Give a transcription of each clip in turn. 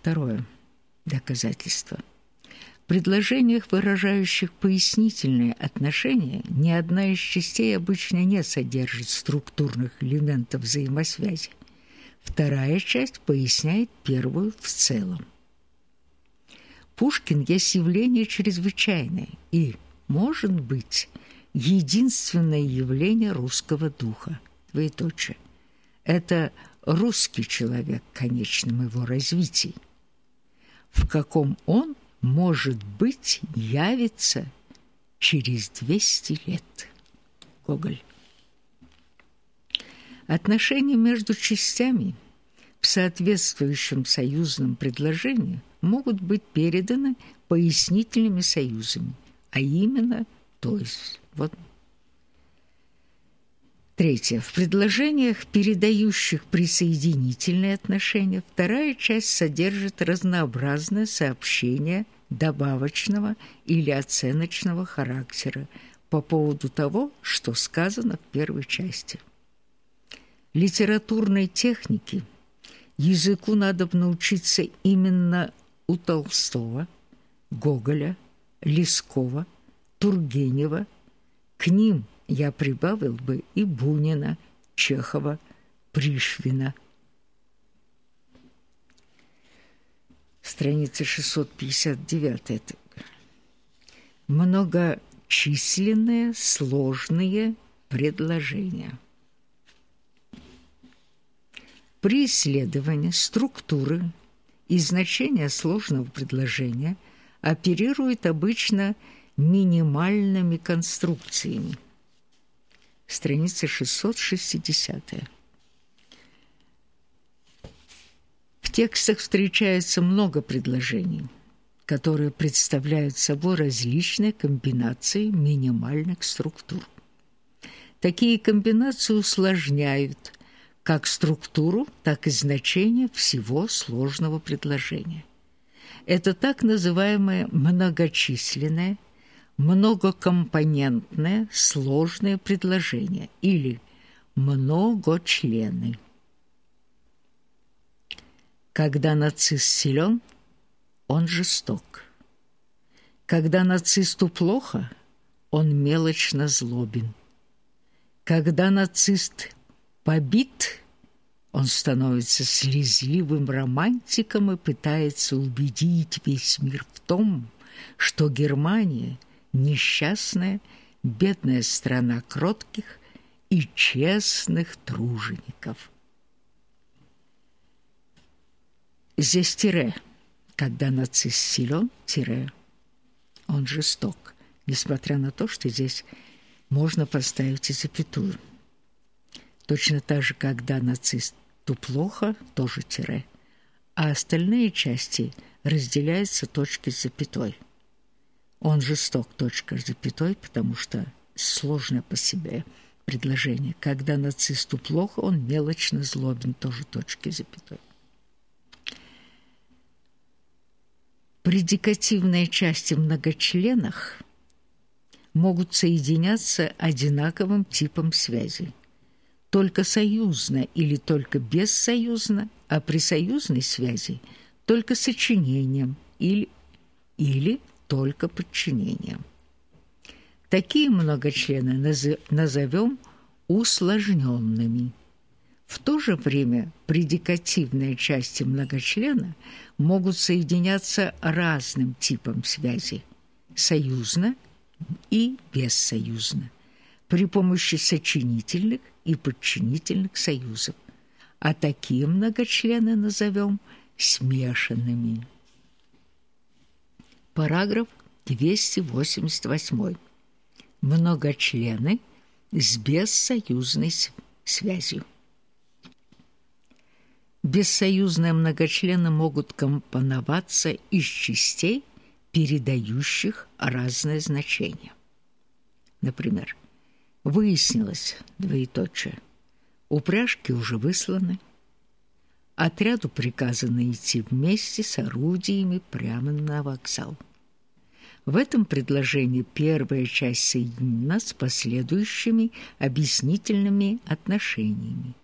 Второе. Доказательство. В предложениях, выражающих пояснительные отношения, ни одна из частей обычно не содержит структурных элементов взаимосвязи. Вторая часть поясняет первую в целом. Пушкин есть явление чрезвычайное и, может быть, единственное явление русского духа. Двоеточие. Это русский человек в конечном его развитии, в каком он, может быть, явится через 200 лет. Гоголь. Отношения между частями в соответствующем союзном предложении могут быть переданы пояснительными союзами, а именно, то есть, вот Третье. В предложениях, передающих присоединительные отношения, вторая часть содержит разнообразное сообщение добавочного или оценочного характера по поводу того, что сказано в первой части. Литературной технике языку надо научиться именно у Толстого, Гоголя, Лескова, Тургенева. К ним – я прибавил бы и Бунина, Чехова, Пришвина. Страница 659. Многочисленные сложные предложения. При исследовании структуры и значения сложного предложения оперирует обычно минимальными конструкциями – страница 660. В текстах встречается много предложений, которые представляют собой различные комбинации минимальных структур. Такие комбинации усложняют как структуру, так и значение всего сложного предложения. Это так называемое многочисленное – многокомпонентное сложное предложение или многочлены. Когда нацист силен, он жесток. Когда нацисту плохо, он мелочно злобен. Когда нацист побит, он становится слезливым романтиком и пытается убедить весь мир в том, что Германия – несчастная, бедная страна кротких и честных тружеников. Здесь тире, когда нацист силен, тире, он жесток, несмотря на то, что здесь можно поставить и запятую. Точно так же, когда нацисту плохо, тоже тире, а остальные части разделяются точкой с запятой – он жесток, точка запятой, потому что сложное по себе предложение. Когда нацисту плохо, он мелочно злобен, тоже точки запятой. Предикативные части в многочленах могут соединяться одинаковым типом связи. Только союзно или только бессоюзно, а при союзной связи только сочинением или, или только подчинением. Такие многочлены назовем усложненными. В то же время предикативные части многочлена могут соединяться разным типом связи – союзно и бессоюзно, при помощи сочинительных и подчинительных союзов, а такие многочлены назовем смешанными. Параграф 288. Многочлены с бессоюзной связью. Бессоюзные многочлены могут компоноваться из частей, передающих разное значение. Например, выяснилось, двоеточие, упряжки уже высланы, отряду приказано идти вместе с орудиями прямо на вокзал. В этом предложении первая часть соединена с последующими объяснительными отношениями.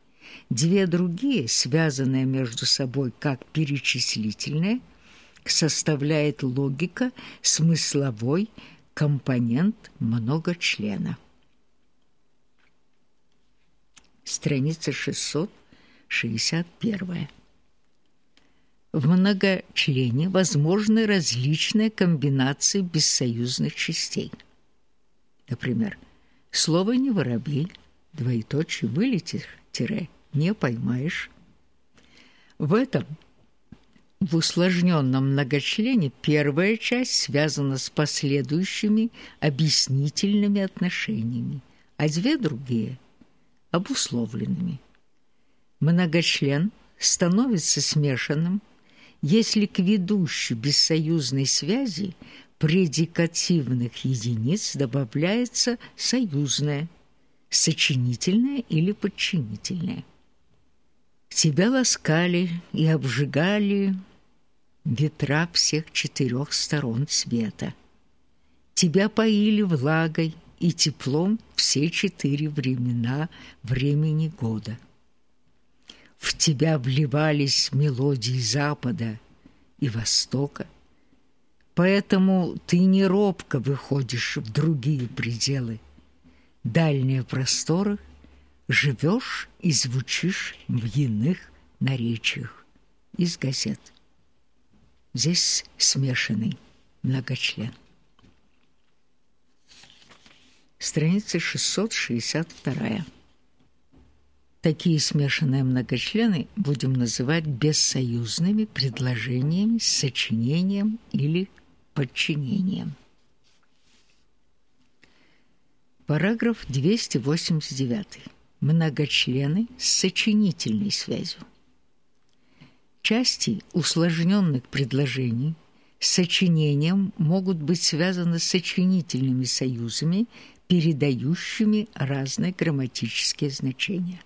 Две другие, связанные между собой как перечислительные, составляет логика смысловой компонент многочлена. Страница 661. В многочлене возможны различные комбинации бессоюзных частей. Например, слово «не воробей», двоеточие «вылетишь», тире «не поймаешь». В этом в усложненном многочлене первая часть связана с последующими объяснительными отношениями, а две другие – обусловленными. Многочлен становится смешанным – если к ведущей бессоюзной связи предикативных единиц добавляется союзное, сочинительное или подчинительное. Тебя ласкали и обжигали ветра всех четырех сторон света. Тебя поили влагой и теплом все четыре времена времени года тебя вливались мелодии Запада и Востока. Поэтому ты не робко выходишь в другие пределы, дальние просторы, живешь и звучишь в иных наречиях из газет. Здесь смешанный многочлен. Страница 662. Такие смешанные многочлены будем называть бессоюзными предложениями сочинением или подчинением. Параграф 289. Многочлены с сочинительной связью. Части усложненных предложений с сочинением могут быть связаны с сочинительными союзами, передающими разные грамматические значения.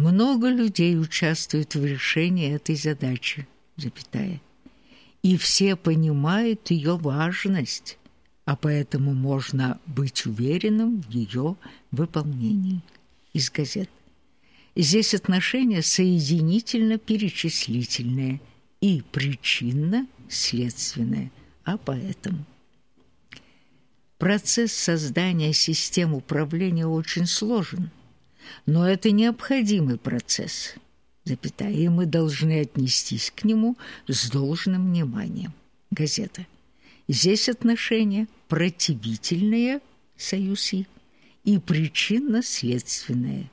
Много людей участвует в решении этой задачи, запятая. И все понимают ее важность, а поэтому можно быть уверенным в ее выполнении. Из газет. Здесь отношения соединительно-перечислительные и причинно-следственные, а поэтому процесс создания систем управления очень сложен – но это необходимый процесс, запятая, и мы должны отнестись к нему с должным вниманием. Газета. Здесь отношения противительные союз и причинно-следственные